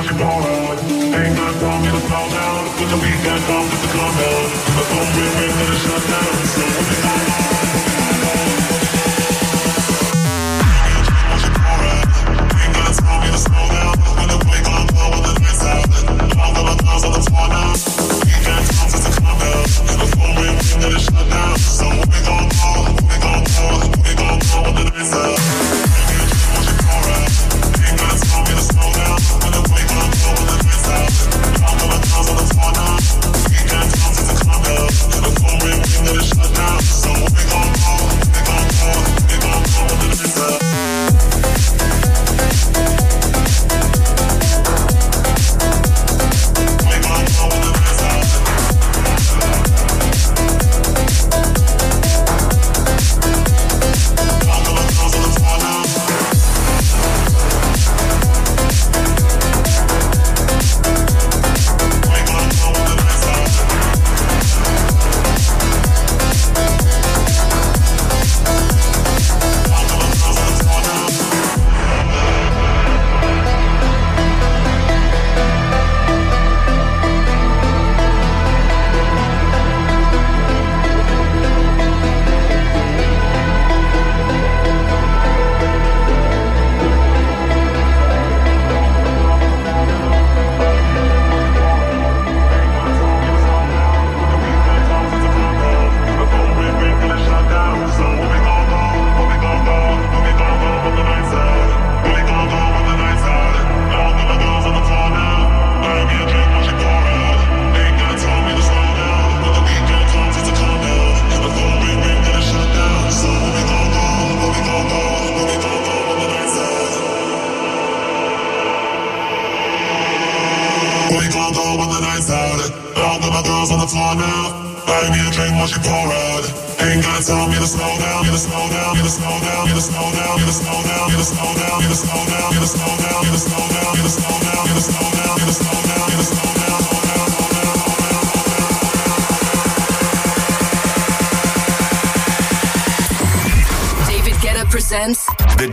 what you wanna. Ain't nothing slow down. Put the weekend. down.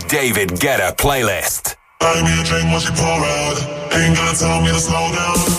David Guetta playlist. Buy me a drink once you pour out. Ain't gonna tell me to slow down.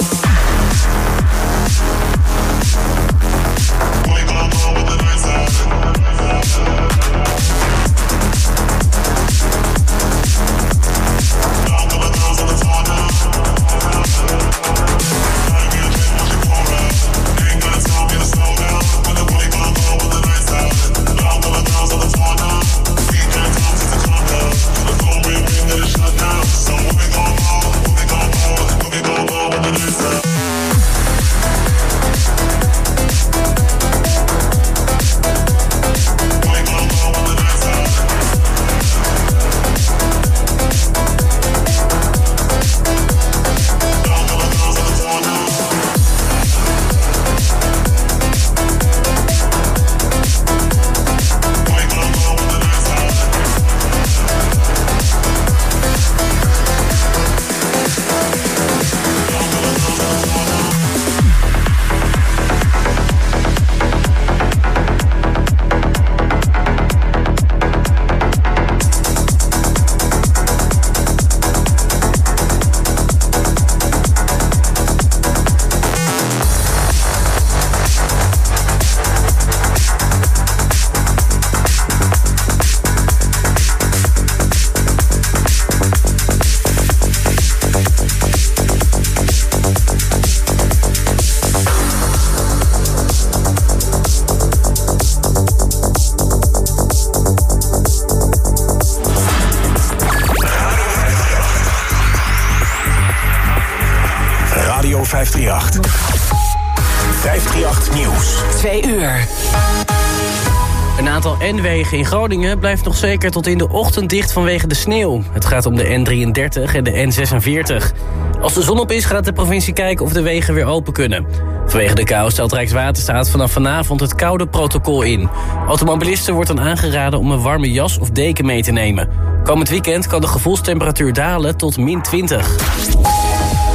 In Groningen blijft nog zeker tot in de ochtend dicht vanwege de sneeuw. Het gaat om de N33 en de N46. Als de zon op is gaat de provincie kijken of de wegen weer open kunnen. Vanwege de kou stelt Rijkswaterstaat vanaf vanavond het koude protocol in. Automobilisten wordt dan aangeraden om een warme jas of deken mee te nemen. Komend weekend kan de gevoelstemperatuur dalen tot min 20.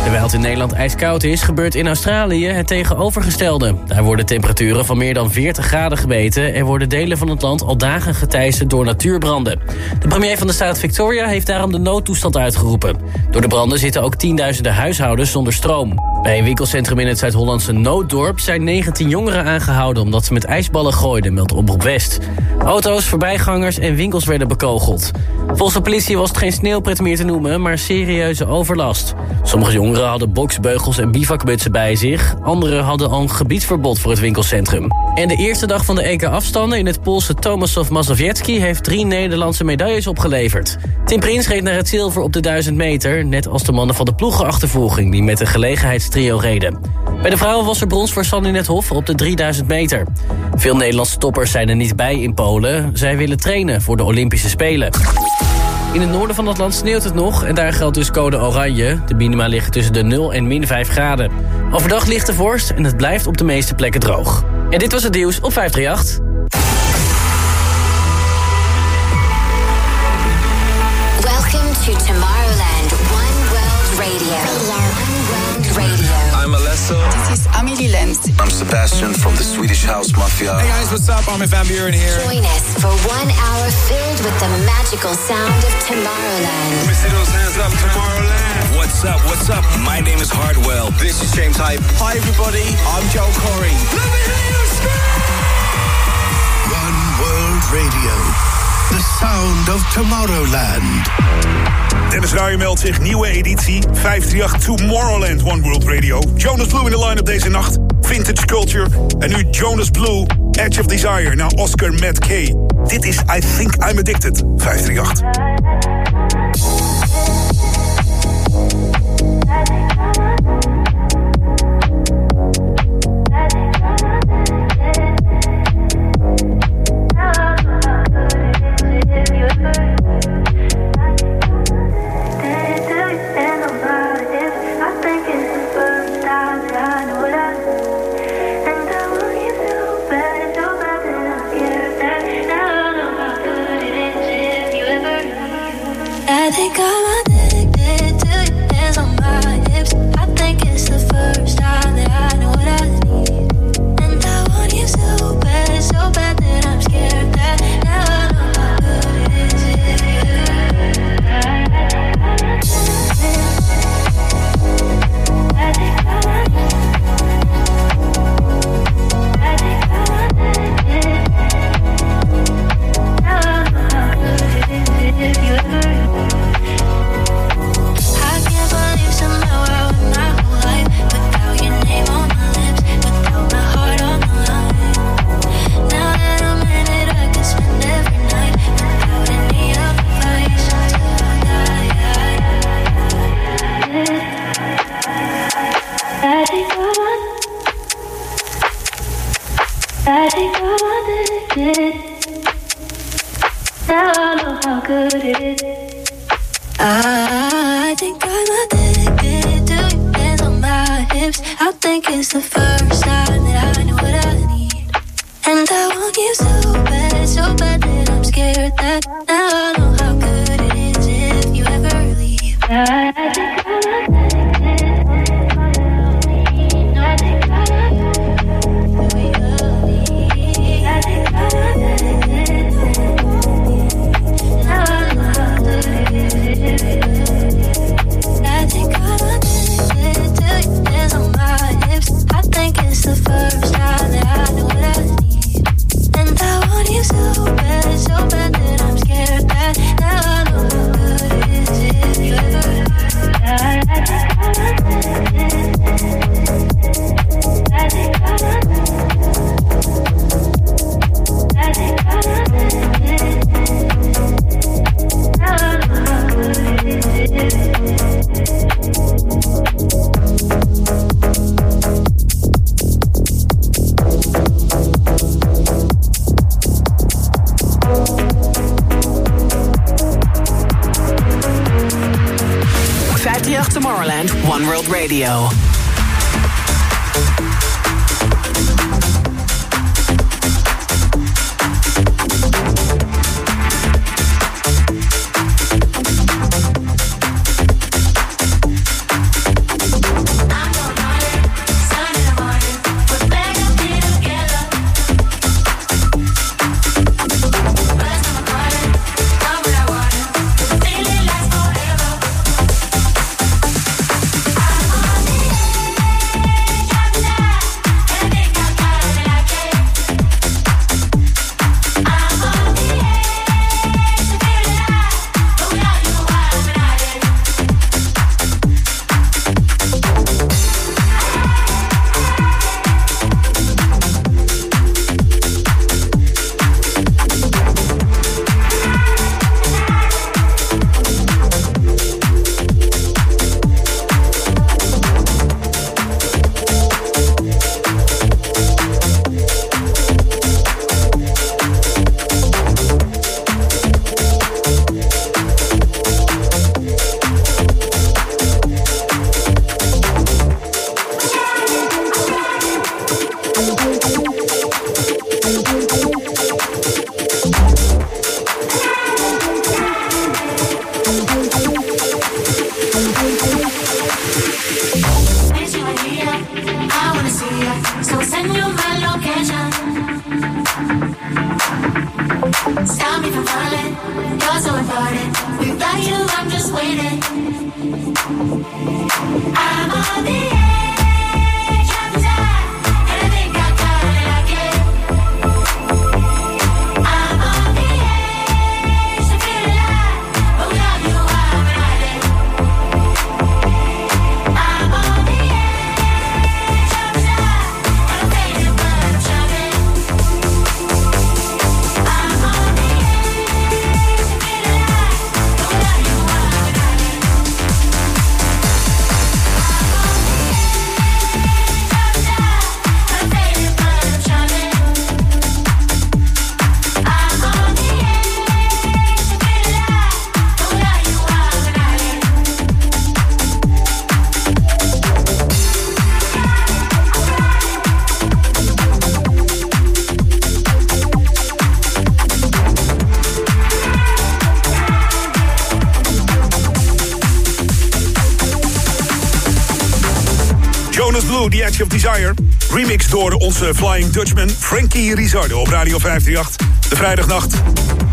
Terwijl het in Nederland ijskoud is, gebeurt in Australië het tegenovergestelde. Daar worden temperaturen van meer dan 40 graden gemeten... en worden delen van het land al dagen geteisterd door natuurbranden. De premier van de staat Victoria heeft daarom de noodtoestand uitgeroepen. Door de branden zitten ook tienduizenden huishoudens zonder stroom. Bij een winkelcentrum in het Zuid-Hollandse Nooddorp zijn 19 jongeren aangehouden... omdat ze met ijsballen gooiden, meldt Omroep West. Auto's, voorbijgangers en winkels werden bekogeld. Volgens de politie was het geen sneeuwpret meer te noemen, maar serieuze overlast. Sommige jongeren hadden boksbeugels en bivakmutsen bij zich. Anderen hadden al een gebiedsverbod voor het winkelcentrum. En de eerste dag van de EK-afstanden in het Poolse Tomasov Mazowiecki... heeft drie Nederlandse medailles opgeleverd. Tim Prins reed naar het zilver op de 1000 meter... net als de mannen van de ploegenachtervolging die met een reden. Bij de vrouwen was er brons voor Sandy Nethoff op de 3000 meter. Veel Nederlandse toppers zijn er niet bij in Polen. Zij willen trainen voor de Olympische Spelen. In het noorden van het land sneeuwt het nog en daar geldt dus code oranje. De minima liggen tussen de 0 en min 5 graden. Overdag ligt de vorst en het blijft op de meeste plekken droog. En dit was het nieuws op 538. Welcome to Tomorrowland World Radio. One I'm This is Amelie Lenz. I'm Sebastian from the Swedish House Mafia. Hey guys, what's up? I'm Van Buren here. Join us for one hour filled with the magical sound of Tomorrowland. Let me see those hands up, Tomorrowland. What's up? What's up? My name is Hardwell. This is James Hype. Hi everybody, I'm Joe Corey. Let me hear you scream! One World Radio. The sound of Tomorrowland. Dennis Ruijer meldt zich, nieuwe editie. 538 Tomorrowland One World Radio. Jonas Blue in de line-up deze nacht. Vintage Culture. En nu Jonas Blue, Edge of Desire. naar Oscar Matt K. Dit is I Think I'm Addicted. 538. Radio. minute. door onze Flying Dutchman Frankie Rizardo op Radio 538. De vrijdagnacht.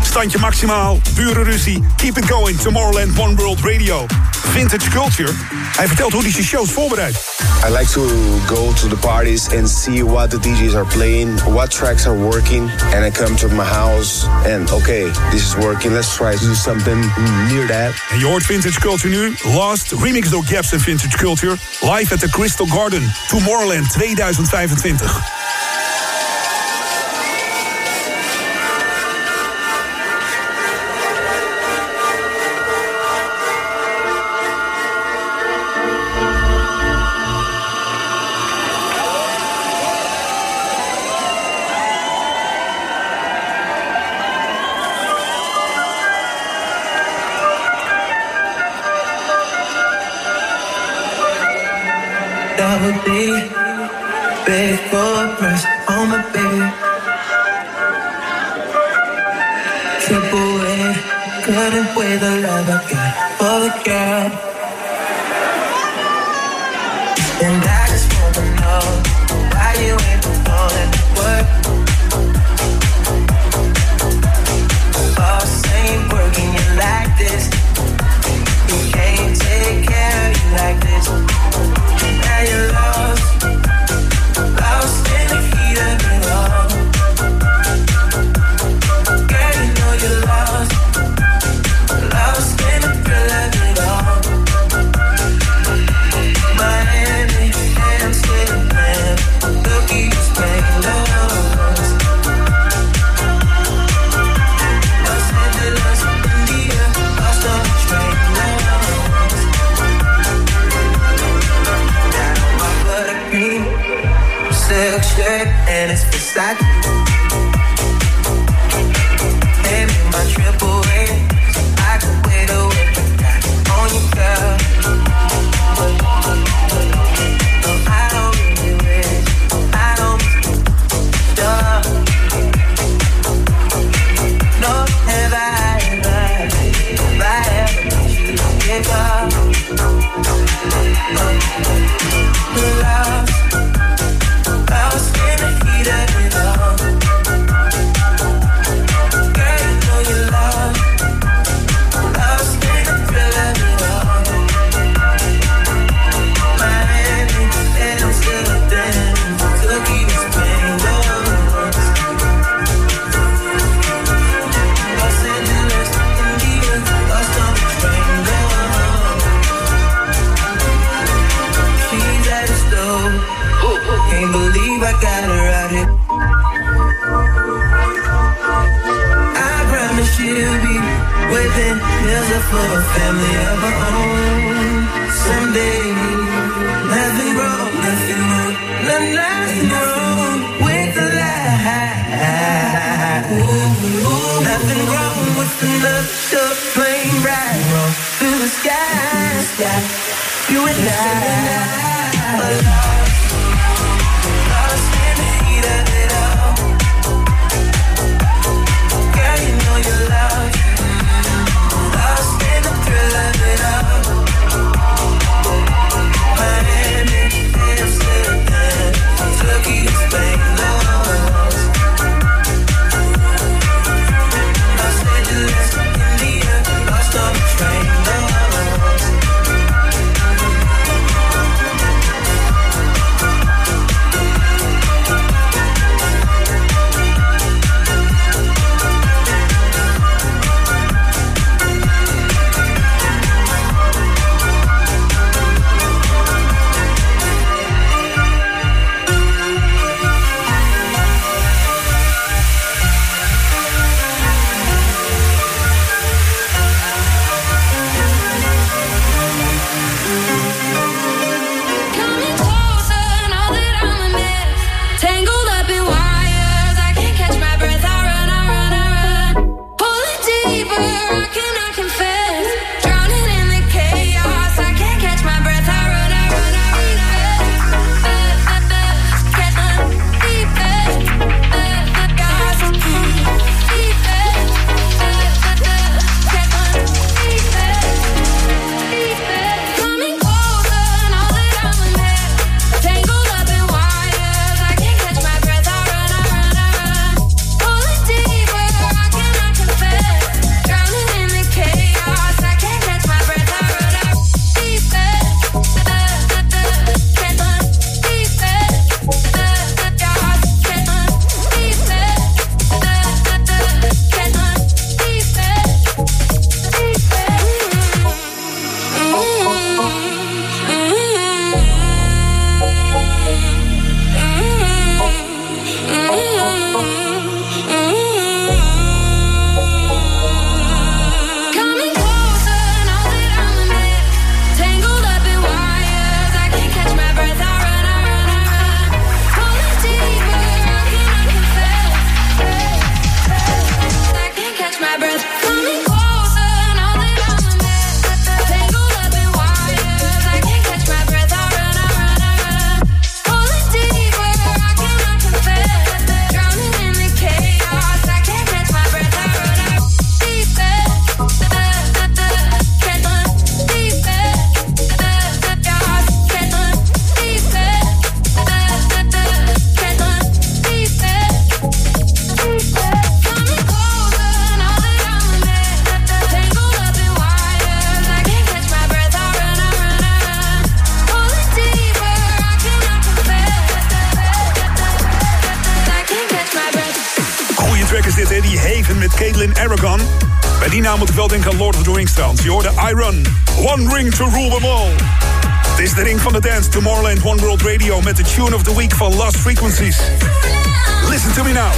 Standje maximaal, pure ruzie. Keep it going, Tomorrowland One World Radio. Vintage Culture. Hij vertelt hoe hij zijn shows voorbereidt. I like to go to the parties and see what the DJs are playing, what tracks are working, and I come to my house and okay, this is working, let's try to do something near that. En je hoort Vintage Culture nu, Last, remix door Gaps in Vintage Culture, live at the Crystal Garden, Tomorrowland 2025. baby, beg for a price. Oh my baby, trip away, couldn't wait the love I got for the girl. Caitlin Aragon. Bij die naam moet ik wel denken aan Lord of the Rings trouwens. Je hoorde Iron, One Ring to Rule Them All. Het is de ring van de dance, Tomorrowland One World Radio... met de tune of the week van Lost Frequencies. Listen to me now.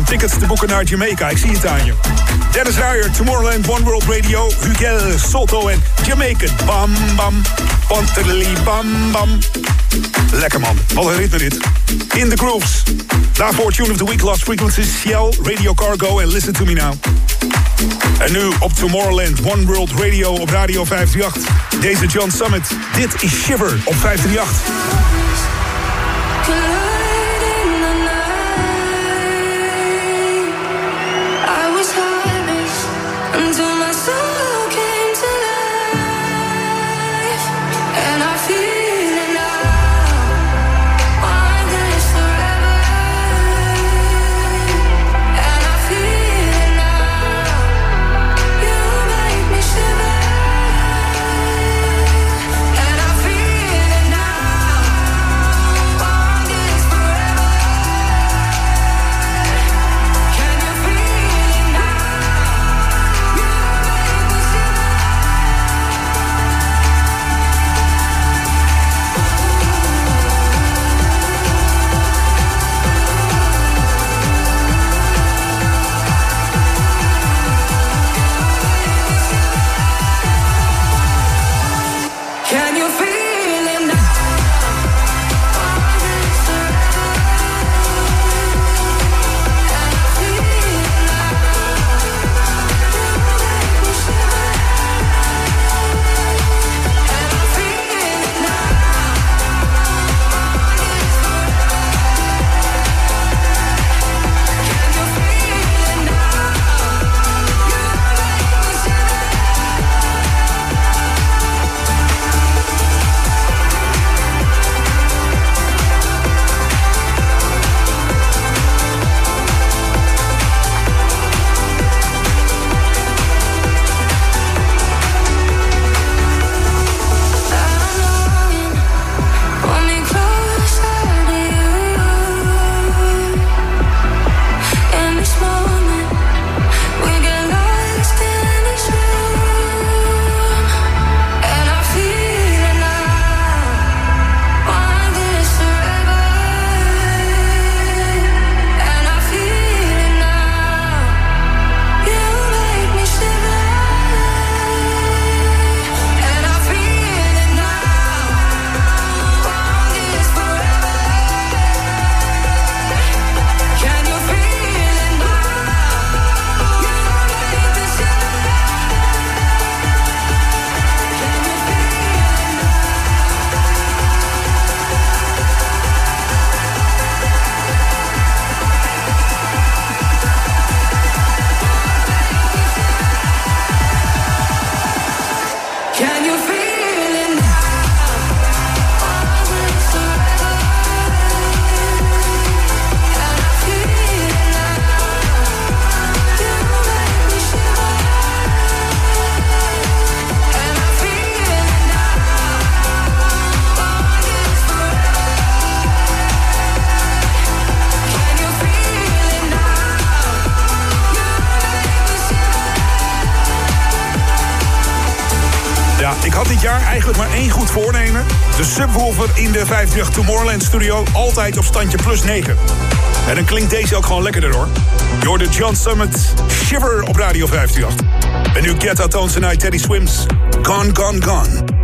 Om tickets te boeken naar Jamaica. Ik zie het aan je. Dennis Ruijer, Tomorrowland, One World Radio, Hugel, Soto en Jamaican. Bam, bam, pantelili, bam, bam. Lekker man, wat een ritme dit. In the Grooves. Daarvoor Tune of the Week, Lost Frequencies, Shell, Radio Cargo en Listen to Me Now. En nu op Tomorrowland, One World Radio op Radio 538. Deze John Summit. Dit is Shiver op 538. Subwoofer in de 538 Tomorrowland studio altijd op standje plus 9. En dan klinkt deze ook gewoon lekkerder hoor. Je hoorde John Summit Shiver op Radio 538. En nu Get Tones Tonight, Teddy Swims. Gone, gone, gone.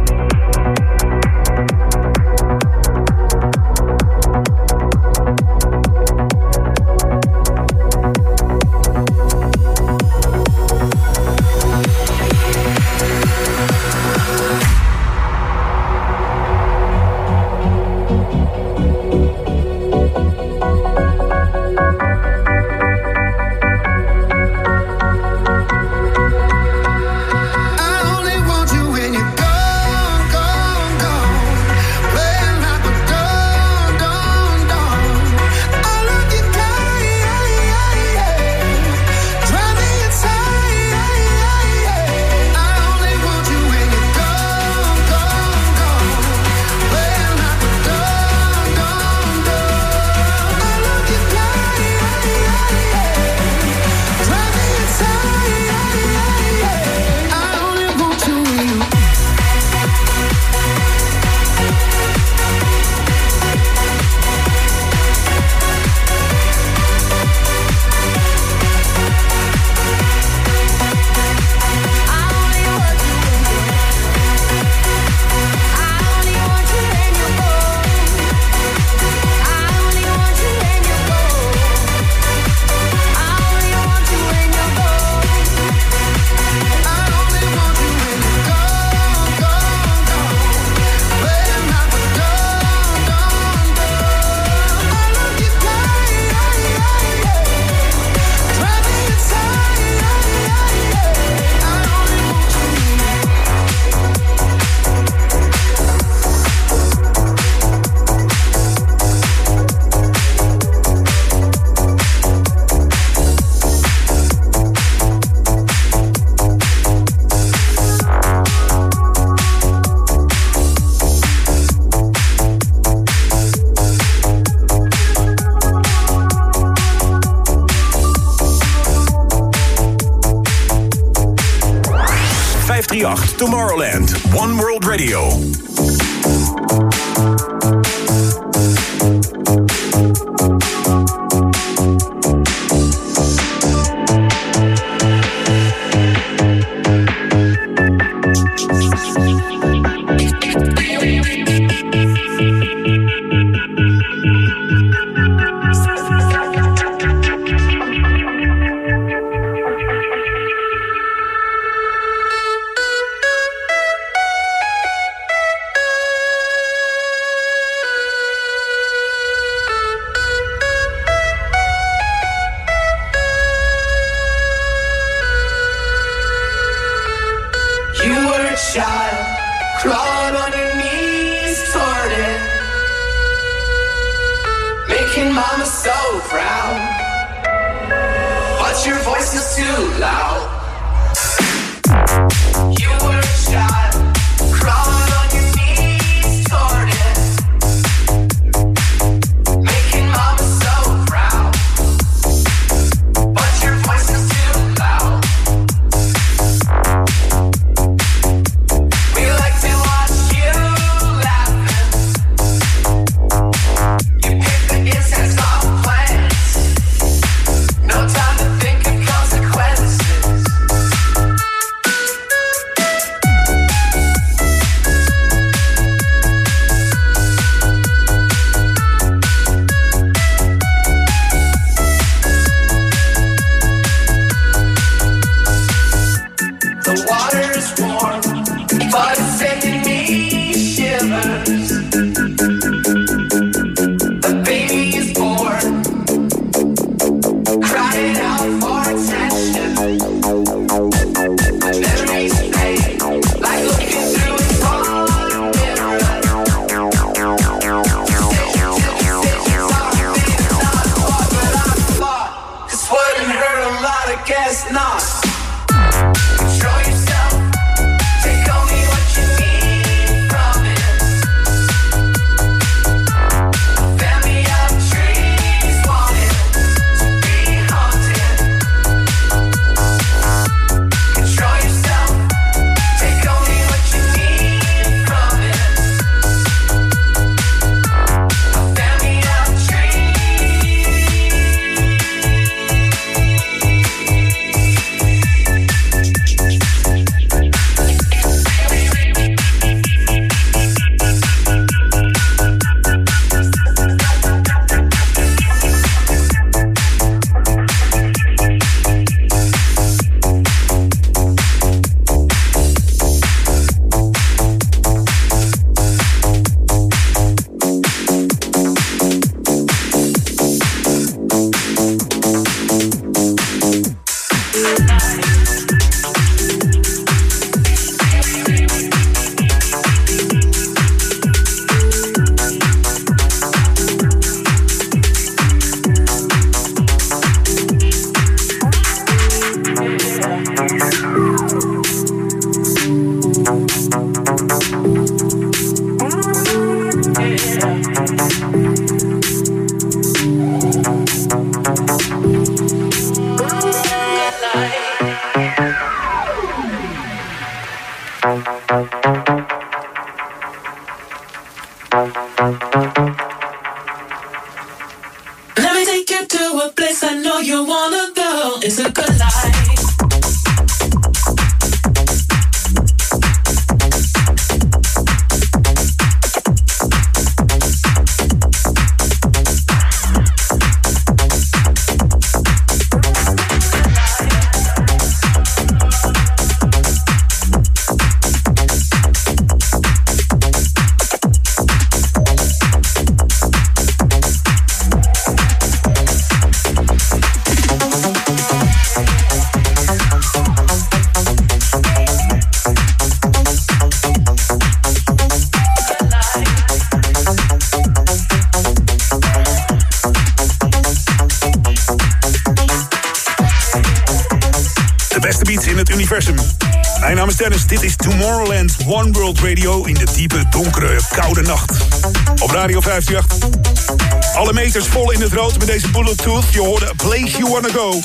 Radio 538. Alle meters vol in het rood met deze Bluetooth. Je hoorde Place You Wanna Go.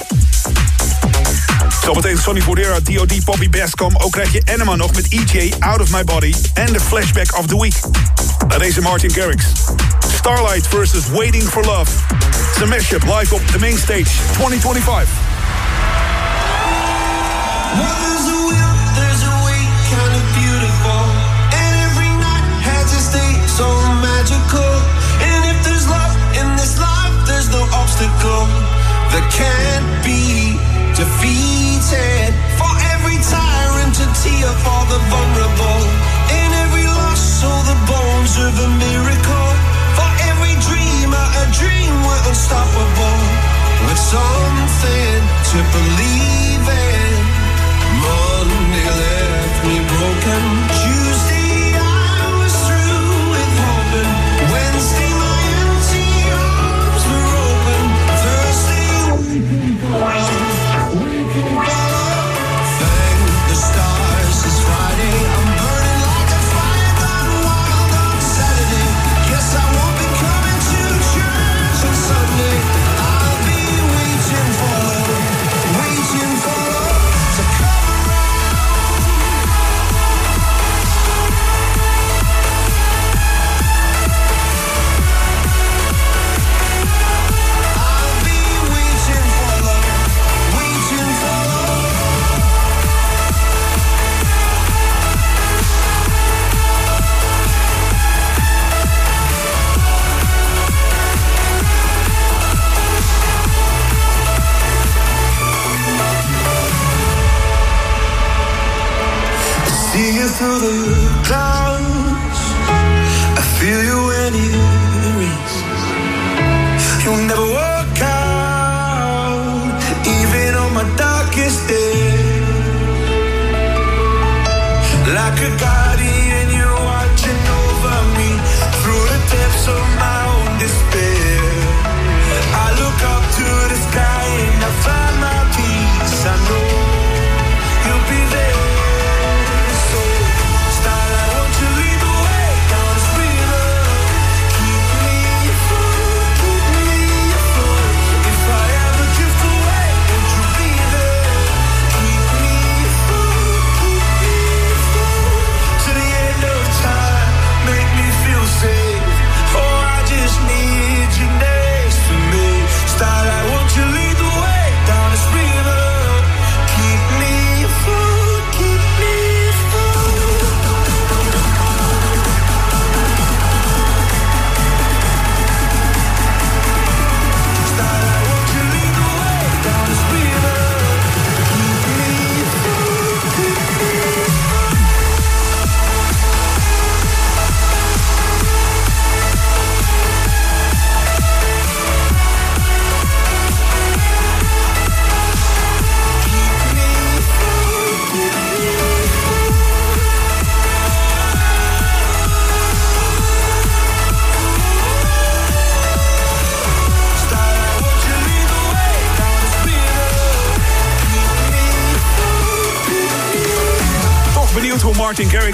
Zometeen Sonny Boudera, D.O.D. Poppy Bascom. Ook krijg je Enema nog met EJ, Out of My Body. En de flashback of the week. Na deze Martin Garrix. Starlight versus Waiting for Love. Een mashup live op de main stage 2025. Obstacle that can't be defeated. For every tyrant, a tear for the vulnerable. In every loss, so the bones of a miracle. For every dreamer, a dream we're unstoppable. With something to believe in. Monday left me broken. Tuesday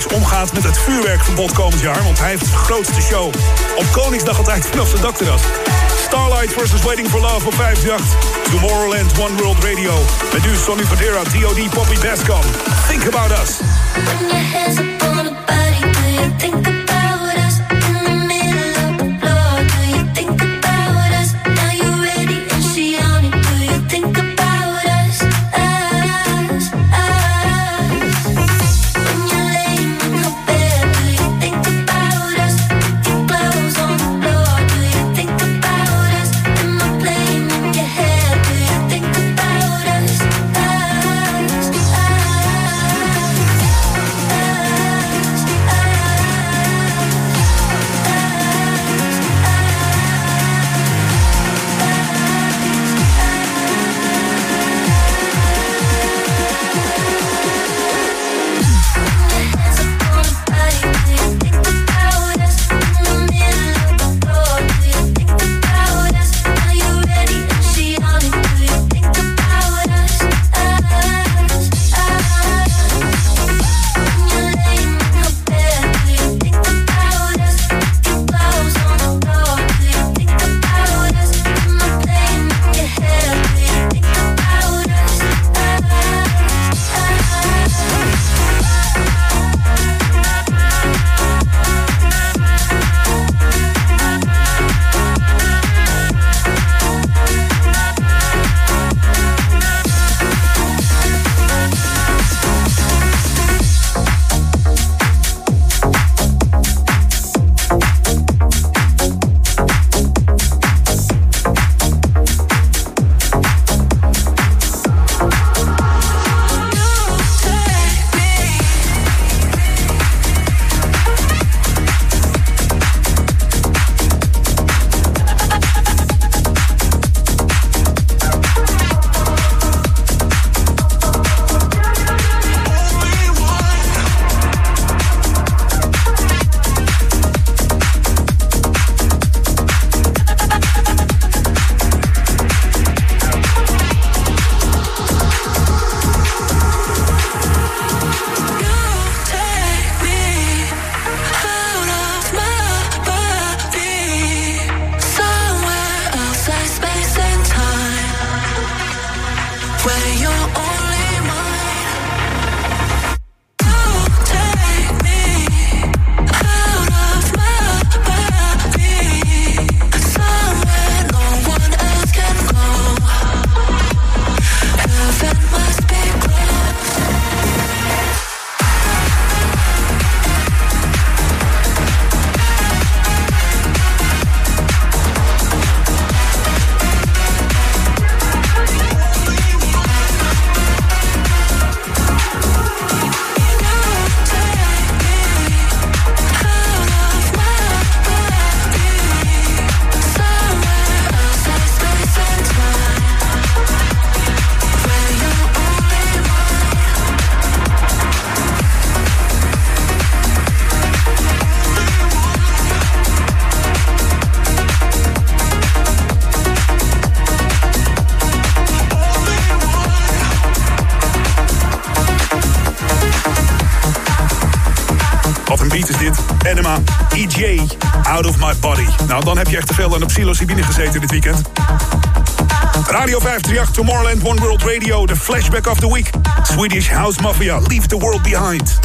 omgaat met het vuurwerkverbod komend jaar. Want hij heeft de grootste show op Koningsdag altijd vanaf zijn dakterras. Starlight versus Waiting for Love op 538. Tomorrowland One World Radio. Met nu Sonny Fodera, D.O.D. Poppy Bascom. Think about us. Out of My Body. Nou, dan heb je echt te veel aan de psilocybine gezeten dit weekend. Radio 538, Tomorrowland, One World Radio, the flashback of the week. Swedish House Mafia, Leave the World Behind.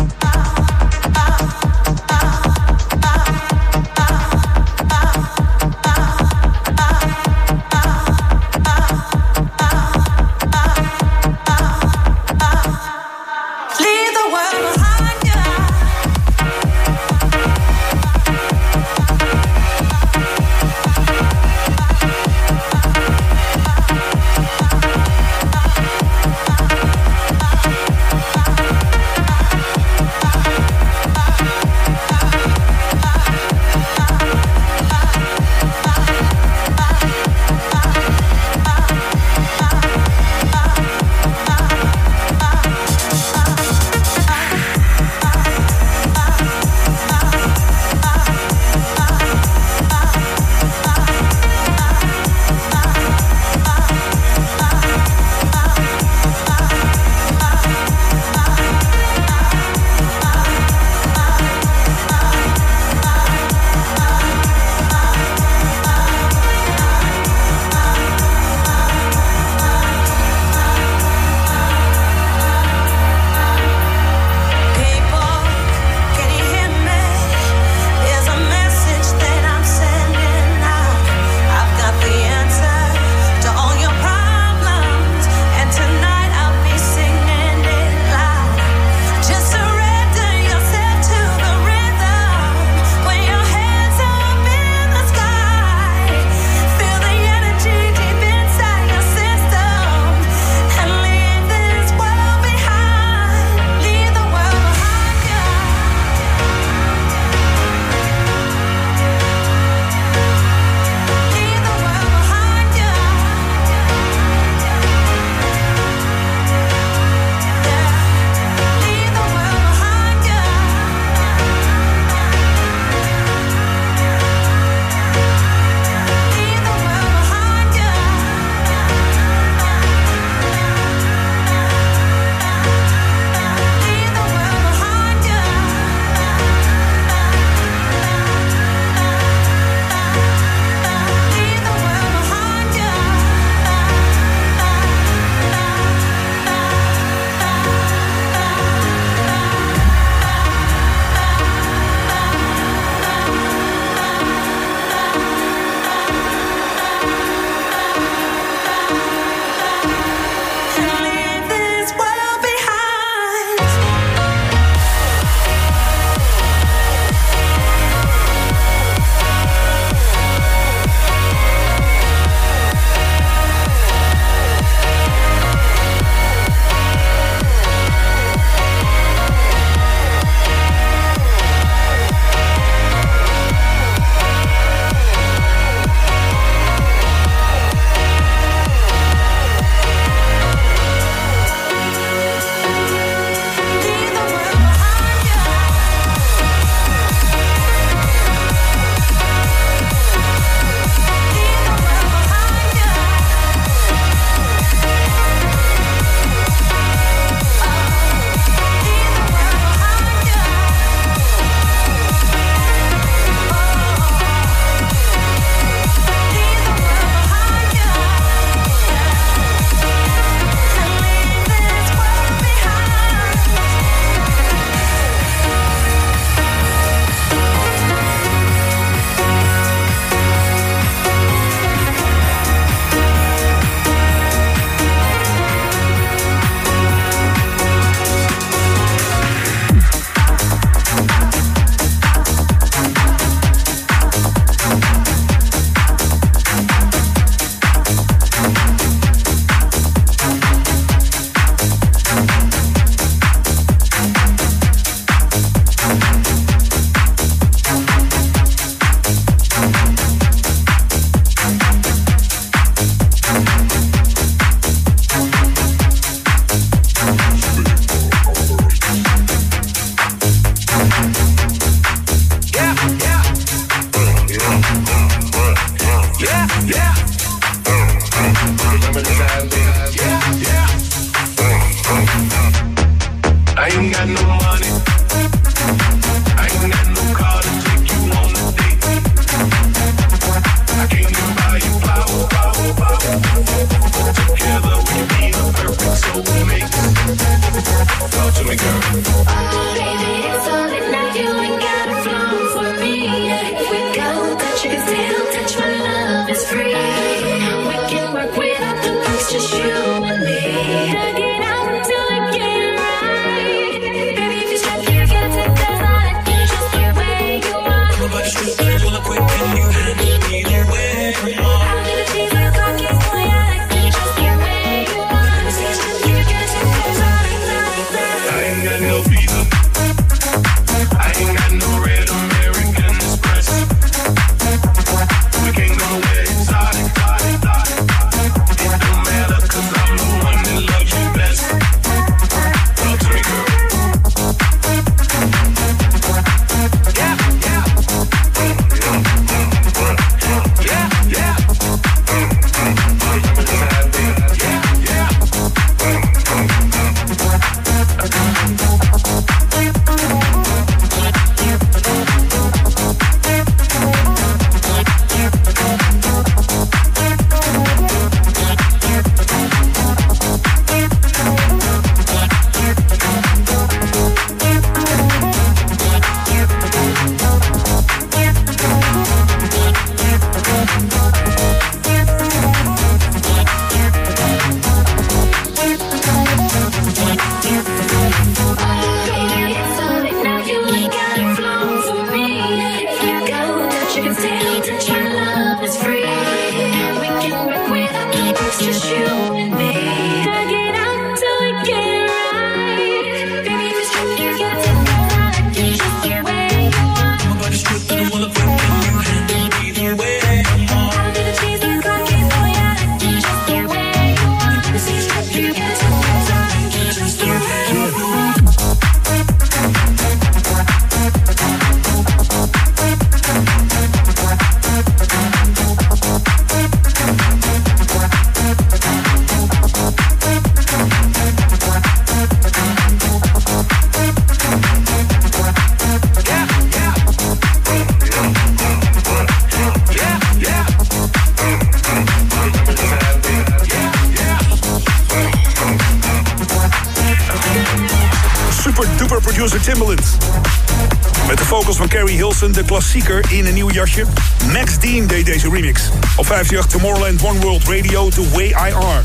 538 Tomorrowland One World Radio The Way I Are.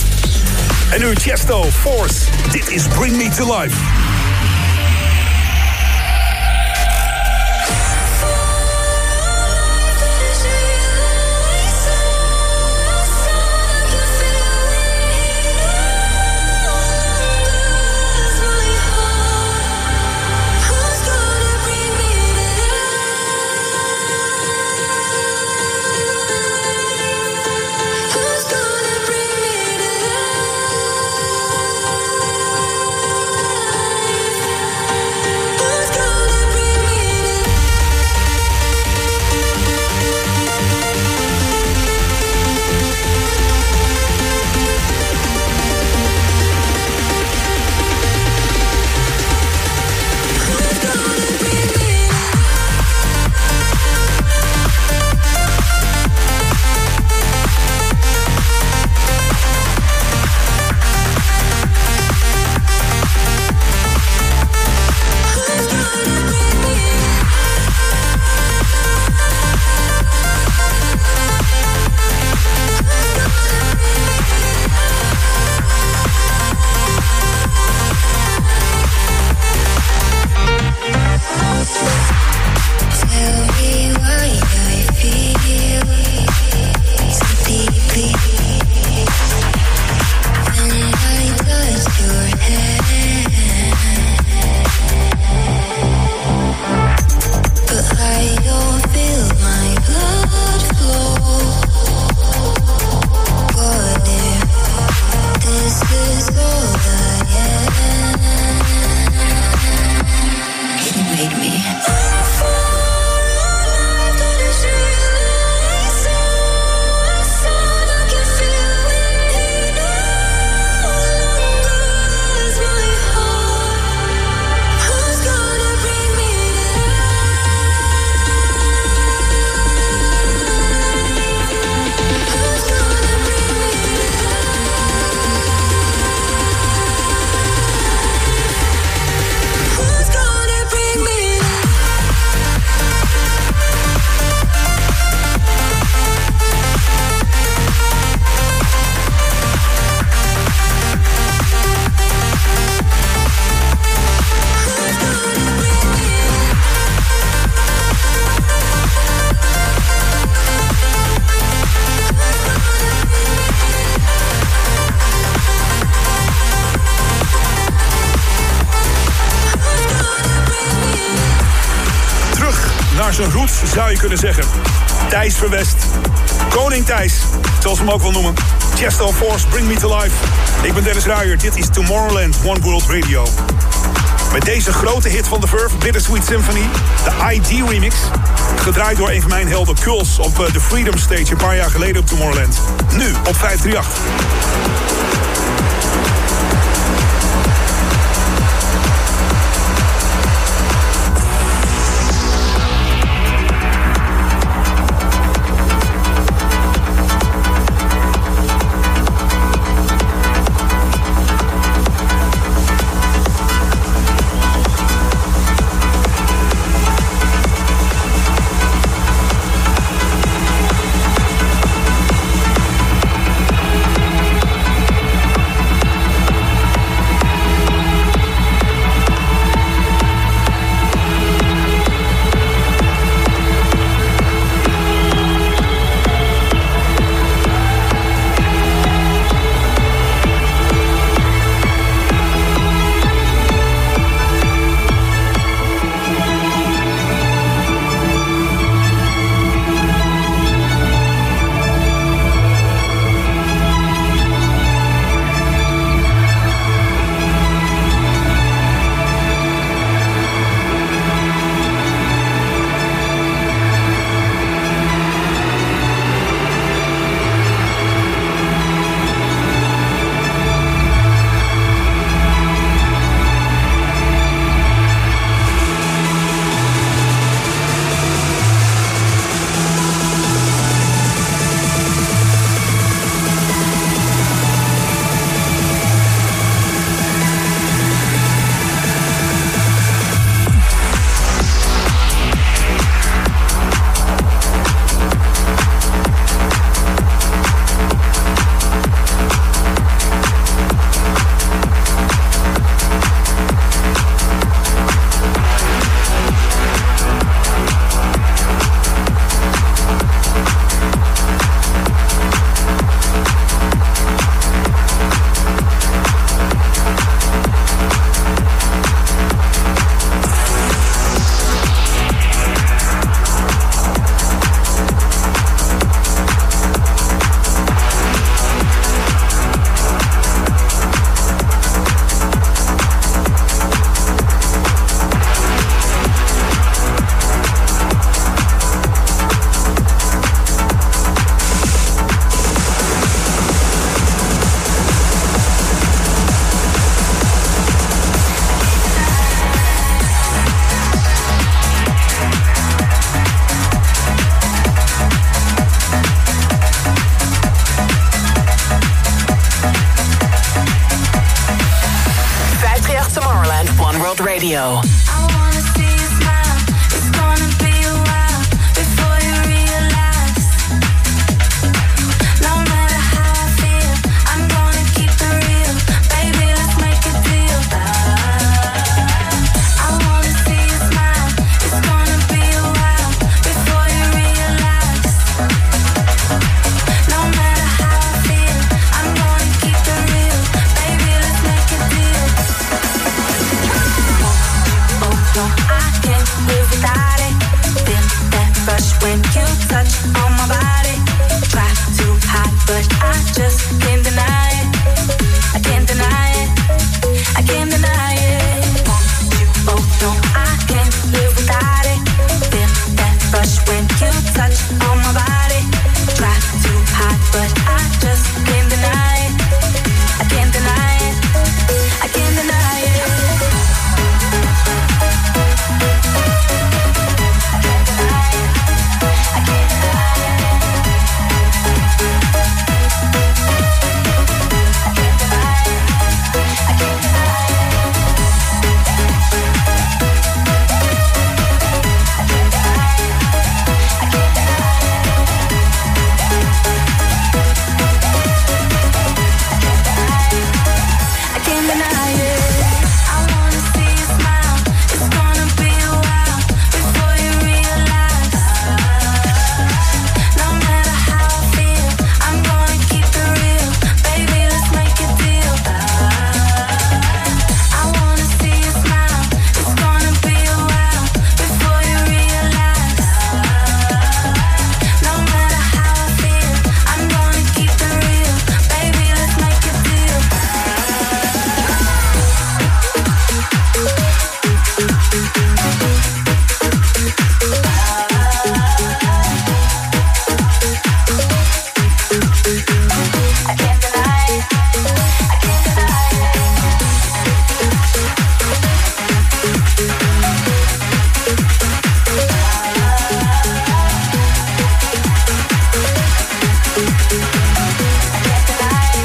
En nu Chesto, Force. Dit is Bring Me To Life. Naar zijn roots, zou je kunnen zeggen. Thijs Verwest. Koning Thijs, zoals we hem ook wel noemen. Chesto Force, Bring Me To Life. Ik ben Dennis Ruijer, dit is Tomorrowland One World Radio. Met deze grote hit van The Verve, Bittersweet Symphony, de ID remix. Gedraaid door een van mijn helden Kuls op eh, de Freedom Stage een paar jaar geleden op Tomorrowland. Nu op 538. when you touch